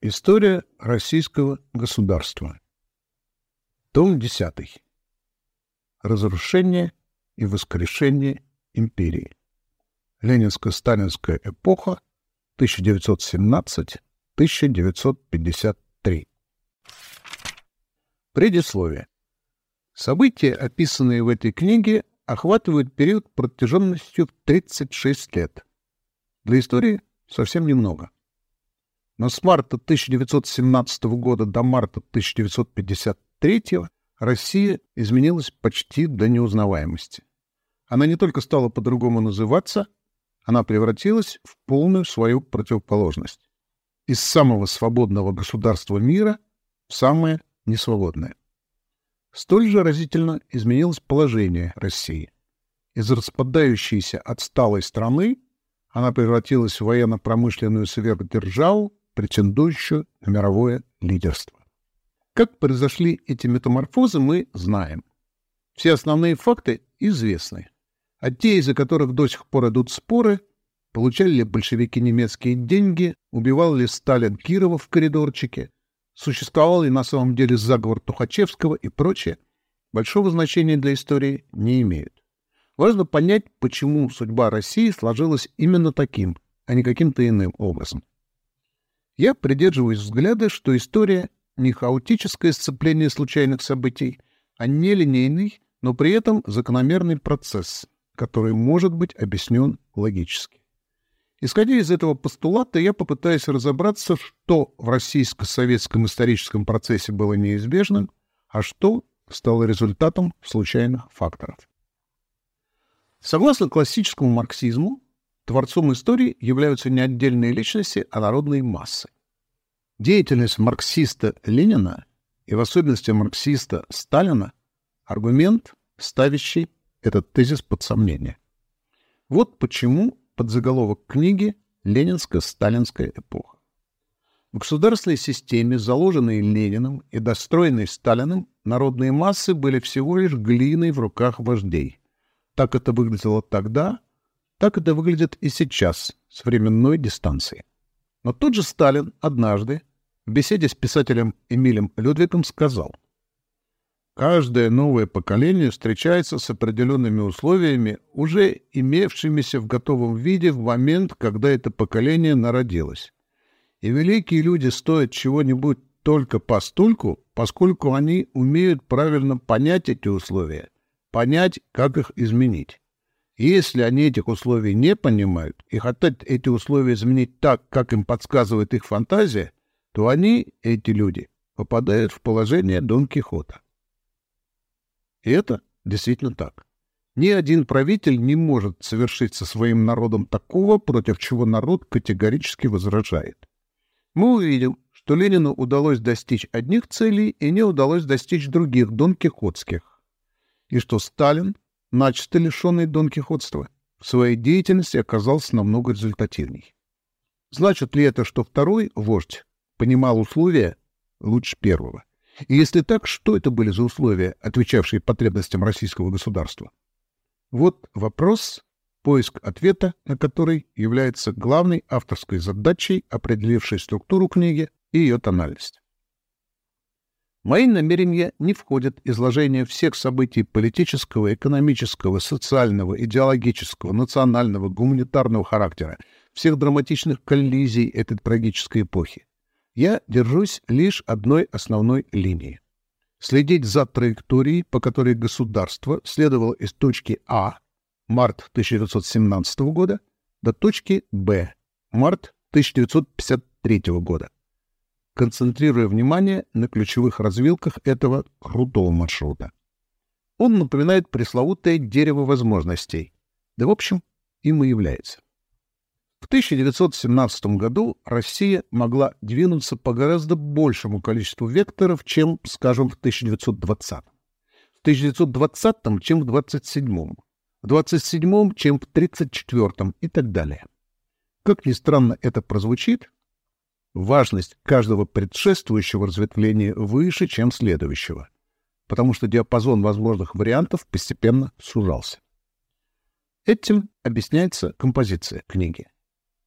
История российского государства. Том 10. Разрушение и воскрешение империи. Ленинско-сталинская эпоха 1917-1953. Предисловие. События, описанные в этой книге, охватывают период протяженностью в 36 лет. Для истории совсем немного. Но с марта 1917 года до марта 1953 Россия изменилась почти до неузнаваемости. Она не только стала по-другому называться, она превратилась в полную свою противоположность. Из самого свободного государства мира в самое несвободное. Столь же разительно изменилось положение России. Из распадающейся отсталой страны она превратилась в военно-промышленную сверхдержаву, претендующую на мировое лидерство. Как произошли эти метаморфозы, мы знаем. Все основные факты известны. А те, из-за которых до сих пор идут споры, получали ли большевики немецкие деньги, убивал ли Сталин Кирова в коридорчике, существовал ли на самом деле заговор Тухачевского и прочее, большого значения для истории не имеют. Важно понять, почему судьба России сложилась именно таким, а не каким-то иным образом. Я придерживаюсь взгляда, что история не хаотическое сцепление случайных событий, а нелинейный, но при этом закономерный процесс, который может быть объяснен логически. Исходя из этого постулата, я попытаюсь разобраться, что в российско-советском историческом процессе было неизбежным, а что стало результатом случайных факторов. Согласно классическому марксизму, Творцом истории являются не отдельные личности, а народные массы. Деятельность марксиста Ленина и в особенности марксиста Сталина – аргумент, ставящий этот тезис под сомнение. Вот почему подзаголовок книги «Ленинско-сталинская эпоха». В государственной системе, заложенной Лениным и достроенной Сталиным, народные массы были всего лишь глиной в руках вождей. Так это выглядело тогда, так это выглядит и сейчас, с временной дистанции. Но тот же Сталин однажды в беседе с писателем Эмилем Людвигом сказал, «Каждое новое поколение встречается с определенными условиями, уже имевшимися в готовом виде в момент, когда это поколение народилось. И великие люди стоят чего-нибудь только постольку, поскольку они умеют правильно понять эти условия, понять, как их изменить. Если они этих условий не понимают и хотят эти условия изменить так, как им подсказывает их фантазия, то они, эти люди, попадают в положение Дон Кихота. И это действительно так. Ни один правитель не может совершить со своим народом такого, против чего народ категорически возражает. Мы увидим, что Ленину удалось достичь одних целей и не удалось достичь других, Дон Кихотских. И что Сталин начисто лишенный донкихотства, в своей деятельности оказался намного результативней. Значит ли это, что второй вождь понимал условия лучше первого? И если так, что это были за условия, отвечавшие потребностям российского государства? Вот вопрос, поиск ответа на который является главной авторской задачей, определившей структуру книги и ее тональность. Мои намерения не входят изложение всех событий политического, экономического, социального, идеологического, национального, гуманитарного характера, всех драматичных коллизий этой трагической эпохи. Я держусь лишь одной основной линии. Следить за траекторией, по которой государство следовало из точки А, март 1917 года, до точки Б, март 1953 года концентрируя внимание на ключевых развилках этого крутого маршрута. Он напоминает пресловутое дерево возможностей. Да, в общем, им и является. В 1917 году Россия могла двинуться по гораздо большему количеству векторов, чем, скажем, в 1920. В 1920 чем в 27 в 27 чем в 34 и так далее. Как ни странно это прозвучит, важность каждого предшествующего разветвления выше, чем следующего, потому что диапазон возможных вариантов постепенно сужался. Этим объясняется композиция книги.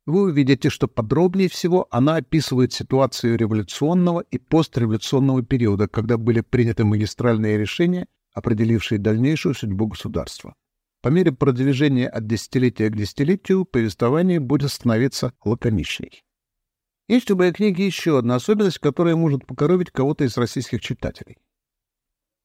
вы увидите, что подробнее всего она описывает ситуацию революционного и постреволюционного периода, когда были приняты магистральные решения, определившие дальнейшую судьбу государства. По мере продвижения от десятилетия к десятилетию повествование будет становиться лаконичней. Есть у моей книги еще одна особенность, которая может покоровить кого-то из российских читателей.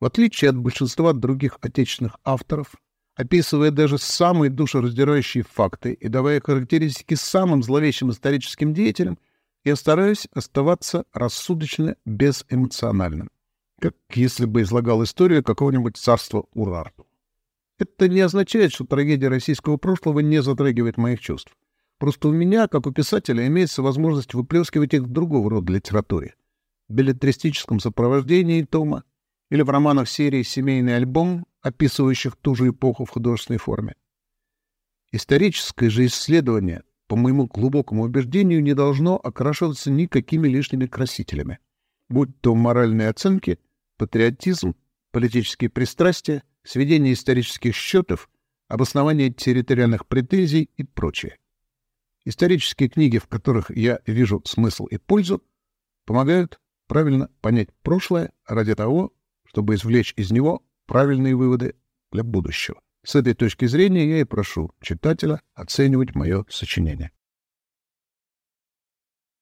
В отличие от большинства других отечественных авторов, описывая даже самые душераздирающие факты и давая характеристики самым зловещим историческим деятелям, я стараюсь оставаться рассудочно безэмоциональным, как если бы излагал историю какого-нибудь царства Урарту. Это не означает, что трагедия российского прошлого не затрагивает моих чувств. Просто у меня, как у писателя, имеется возможность выплескивать их в другого рода литературе. В билетристическом сопровождении тома или в романах серии «Семейный альбом», описывающих ту же эпоху в художественной форме. Историческое же исследование, по моему глубокому убеждению, не должно окрашиваться никакими лишними красителями, будь то моральные оценки, патриотизм, политические пристрастия, сведение исторических счетов, обоснование территориальных претензий и прочее. Исторические книги, в которых я вижу смысл и пользу, помогают правильно понять прошлое ради того, чтобы извлечь из него правильные выводы для будущего. С этой точки зрения я и прошу читателя оценивать мое сочинение.